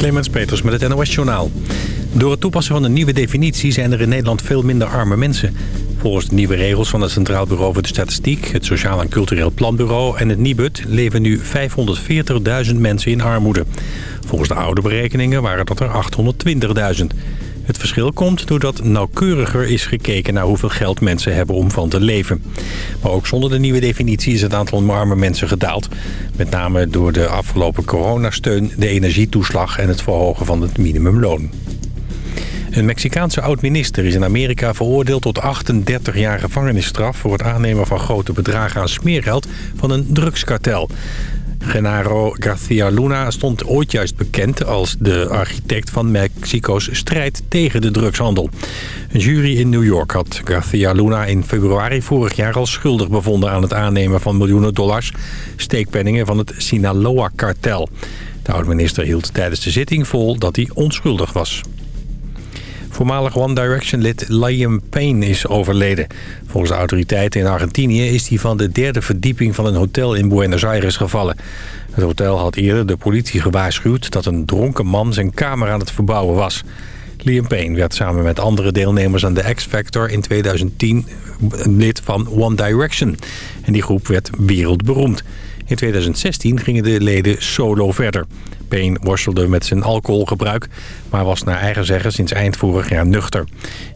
Clemens Peters met het NOS Journaal. Door het toepassen van een nieuwe definitie zijn er in Nederland veel minder arme mensen. Volgens de nieuwe regels van het Centraal Bureau voor de Statistiek... het Sociaal en Cultureel Planbureau en het NIBUD... leven nu 540.000 mensen in armoede. Volgens de oude berekeningen waren dat er 820.000. Het verschil komt doordat nauwkeuriger is gekeken naar hoeveel geld mensen hebben om van te leven. Maar ook zonder de nieuwe definitie is het aantal arme mensen gedaald. Met name door de afgelopen coronasteun, de energietoeslag en het verhogen van het minimumloon. Een Mexicaanse oud-minister is in Amerika veroordeeld tot 38 jaar gevangenisstraf... voor het aannemen van grote bedragen aan smeergeld van een drugskartel. Genaro Garcia Luna stond ooit juist bekend als de architect van Mexico's strijd tegen de drugshandel. Een jury in New York had Garcia Luna in februari vorig jaar al schuldig bevonden aan het aannemen van miljoenen dollars steekpenningen van het Sinaloa-kartel. De oud-minister hield tijdens de zitting vol dat hij onschuldig was. Voormalig One Direction-lid Liam Payne is overleden. Volgens de autoriteiten in Argentinië is hij van de derde verdieping van een hotel in Buenos Aires gevallen. Het hotel had eerder de politie gewaarschuwd dat een dronken man zijn kamer aan het verbouwen was. Liam Payne werd samen met andere deelnemers aan de X-Factor in 2010 lid van One Direction. En die groep werd wereldberoemd. In 2016 gingen de leden solo verder. Payne worstelde met zijn alcoholgebruik... maar was naar eigen zeggen sinds eind vorig jaar nuchter.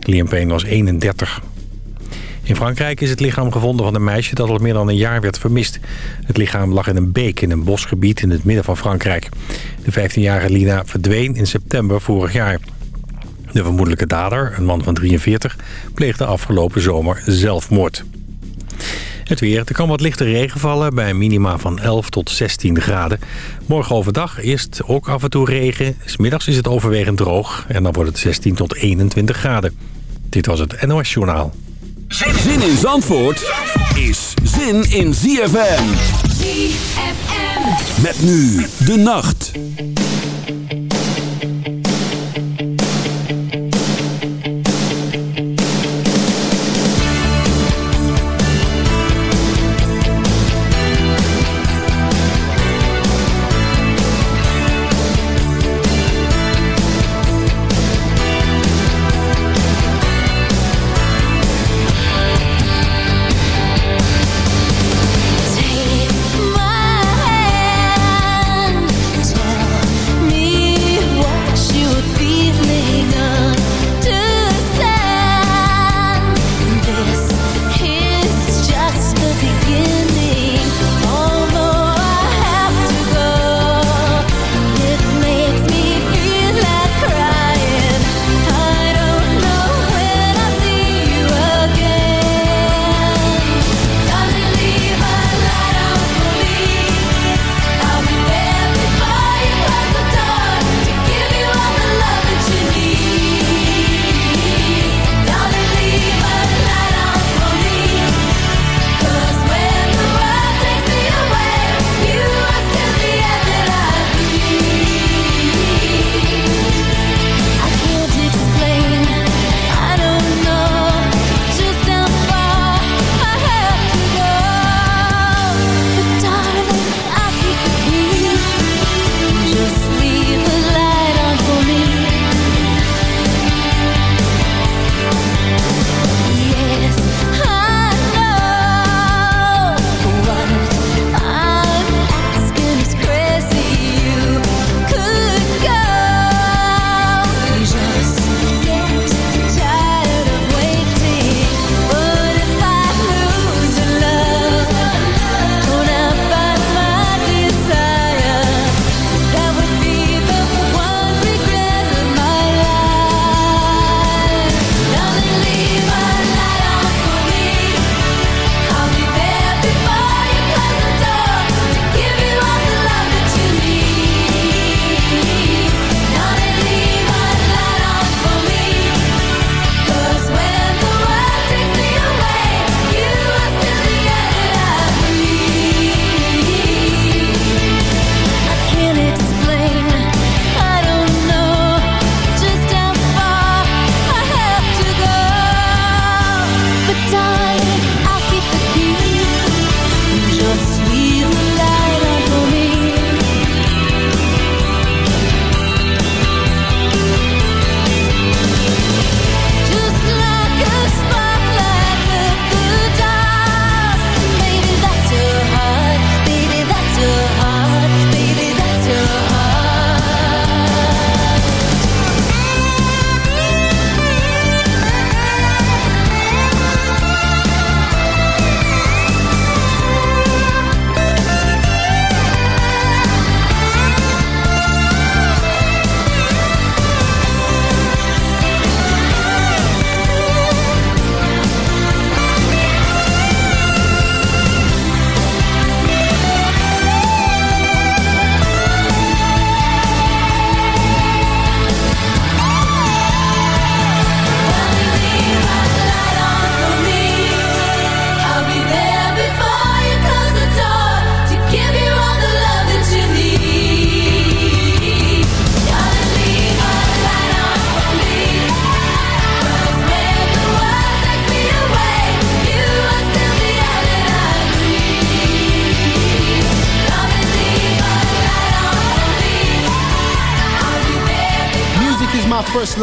Liam Payne was 31. In Frankrijk is het lichaam gevonden van een meisje dat al meer dan een jaar werd vermist. Het lichaam lag in een beek in een bosgebied in het midden van Frankrijk. De 15-jarige Lina verdween in september vorig jaar. De vermoedelijke dader, een man van 43, pleegde afgelopen zomer zelfmoord. Het weer. Er kan wat lichte regen vallen bij een minima van 11 tot 16 graden. Morgen overdag eerst ook af en toe regen. Smiddags is het overwegend droog en dan wordt het 16 tot 21 graden. Dit was het NOS Journaal. Zin in Zandvoort is zin in ZFM. ZFM. Met nu de nacht.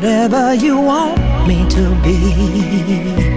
Whatever you want me to be,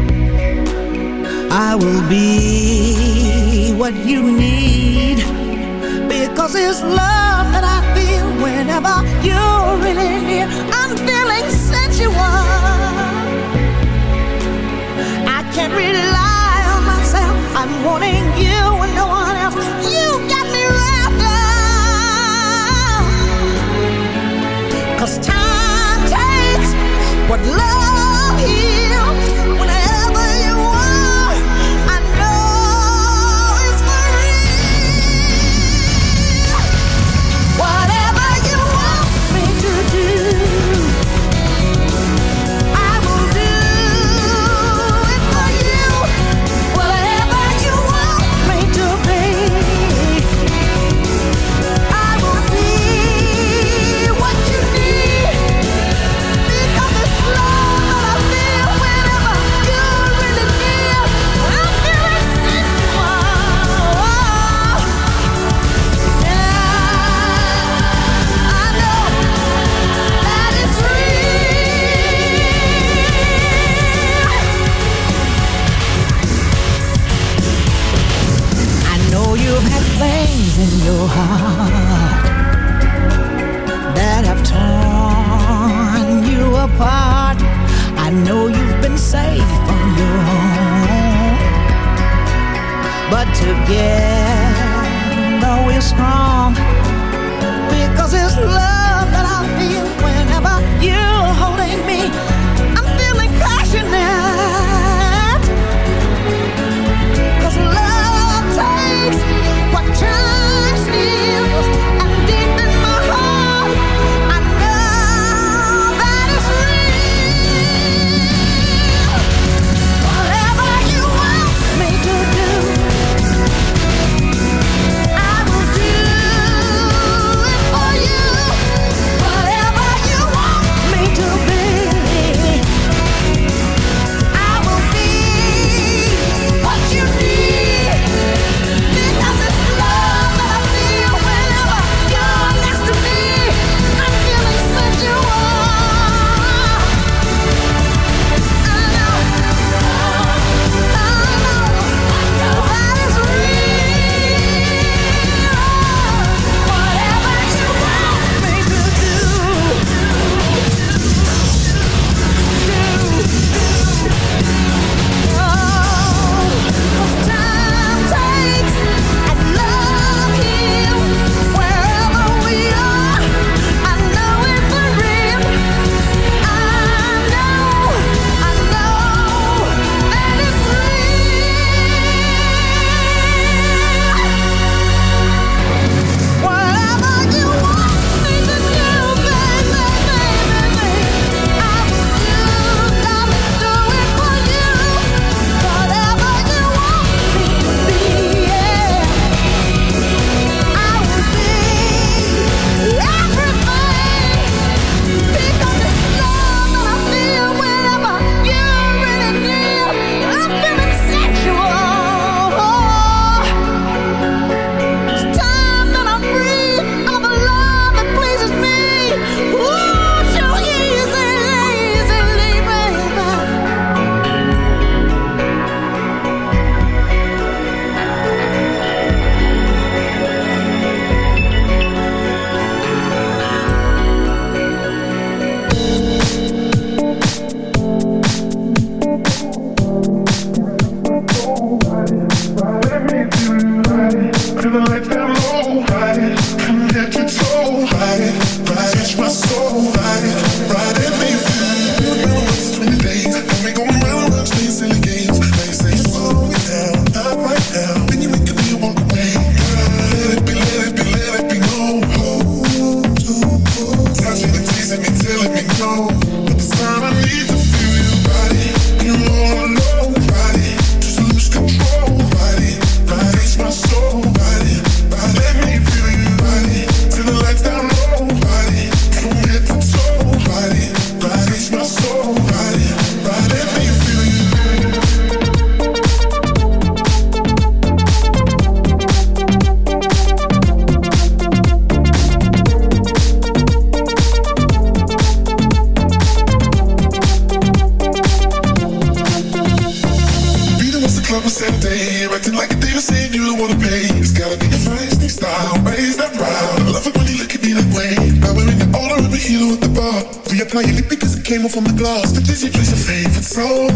soul,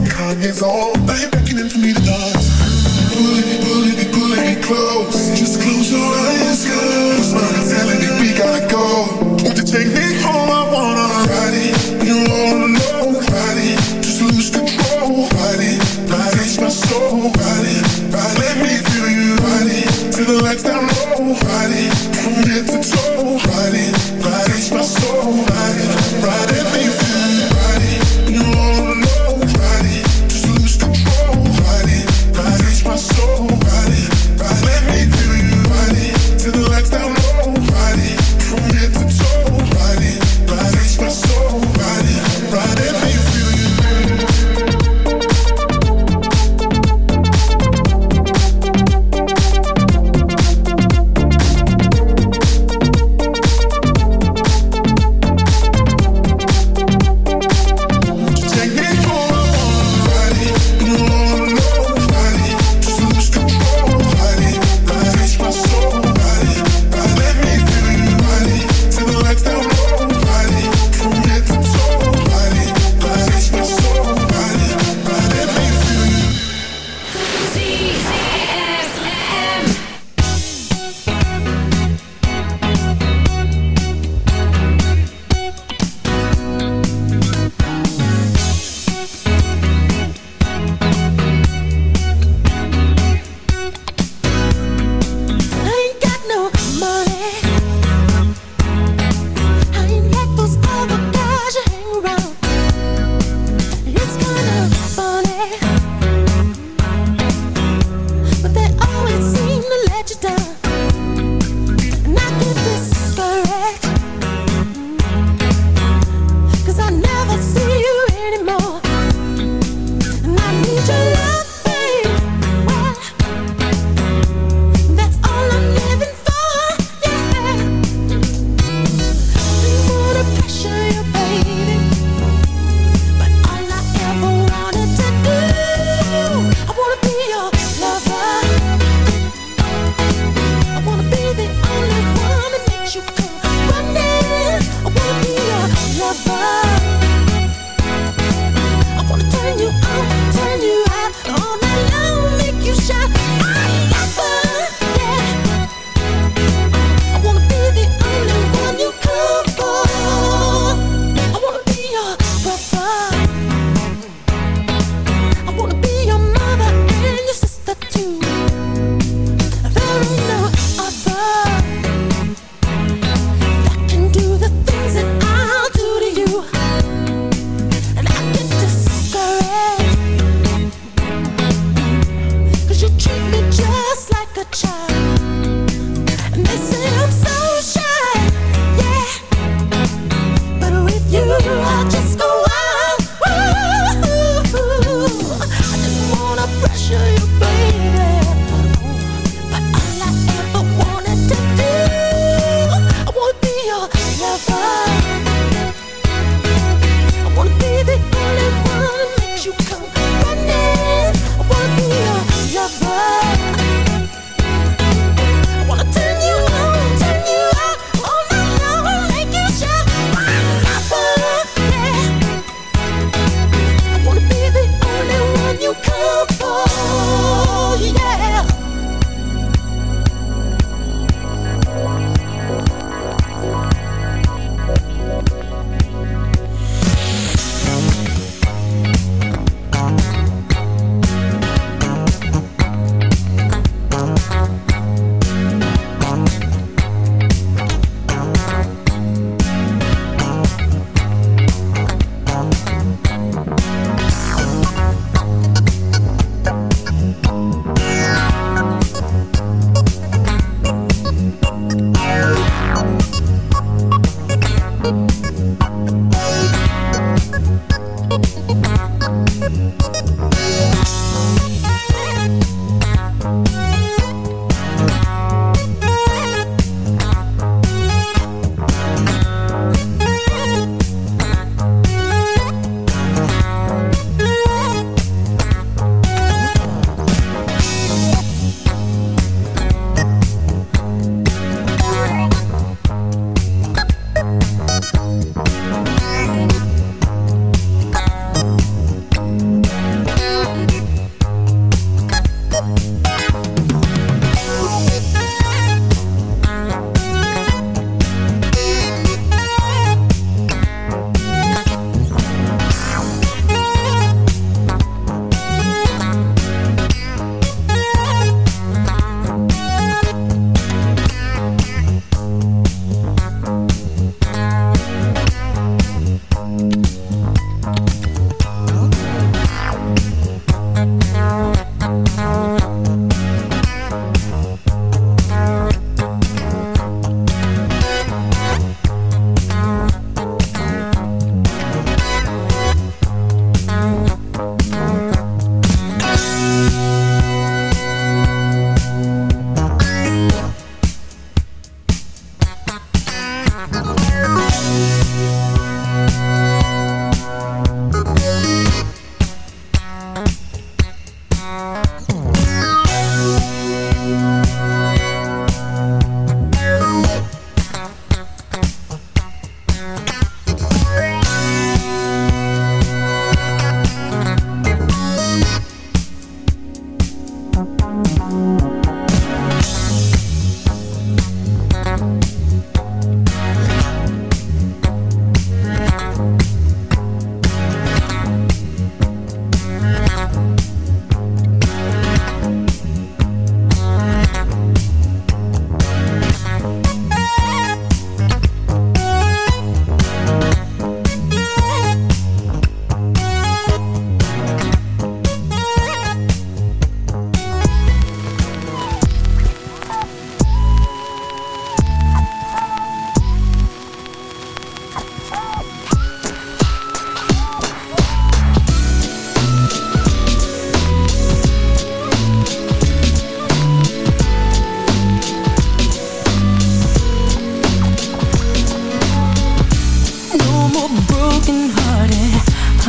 is all, baby.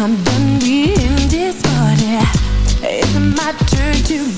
I'm done being disorder It's my turn to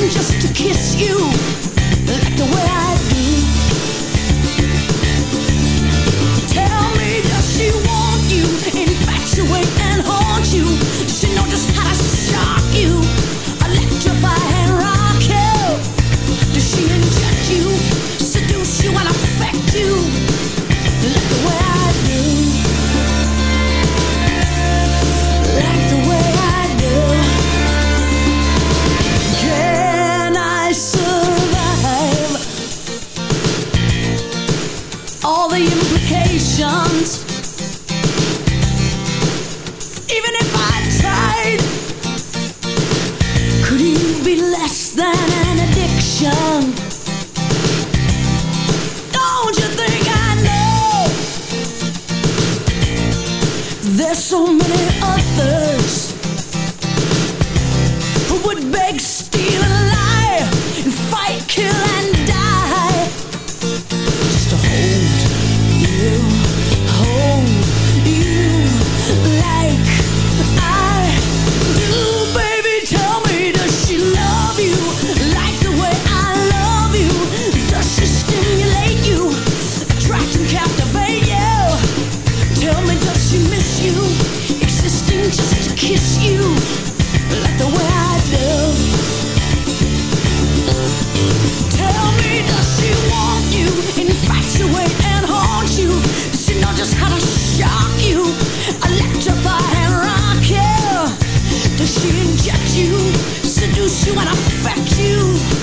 just to kiss you. Like the way There's so many others. abuse you and affect you.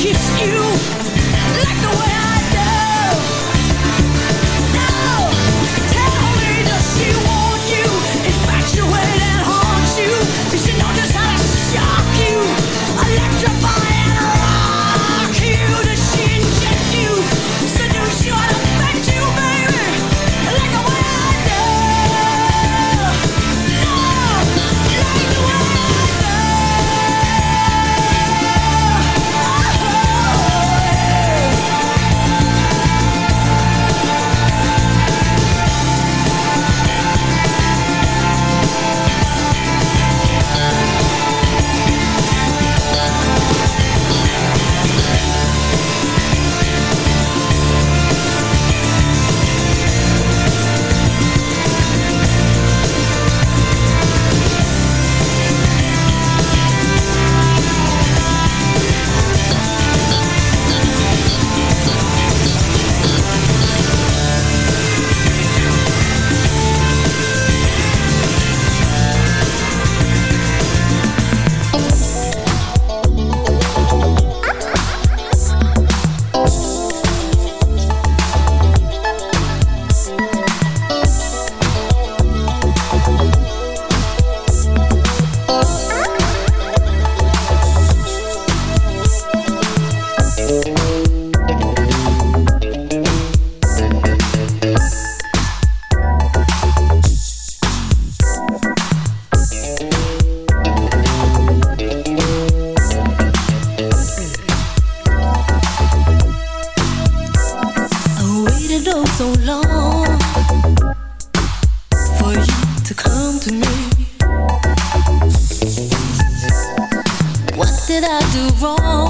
kiss you like the way to me. What did I do wrong?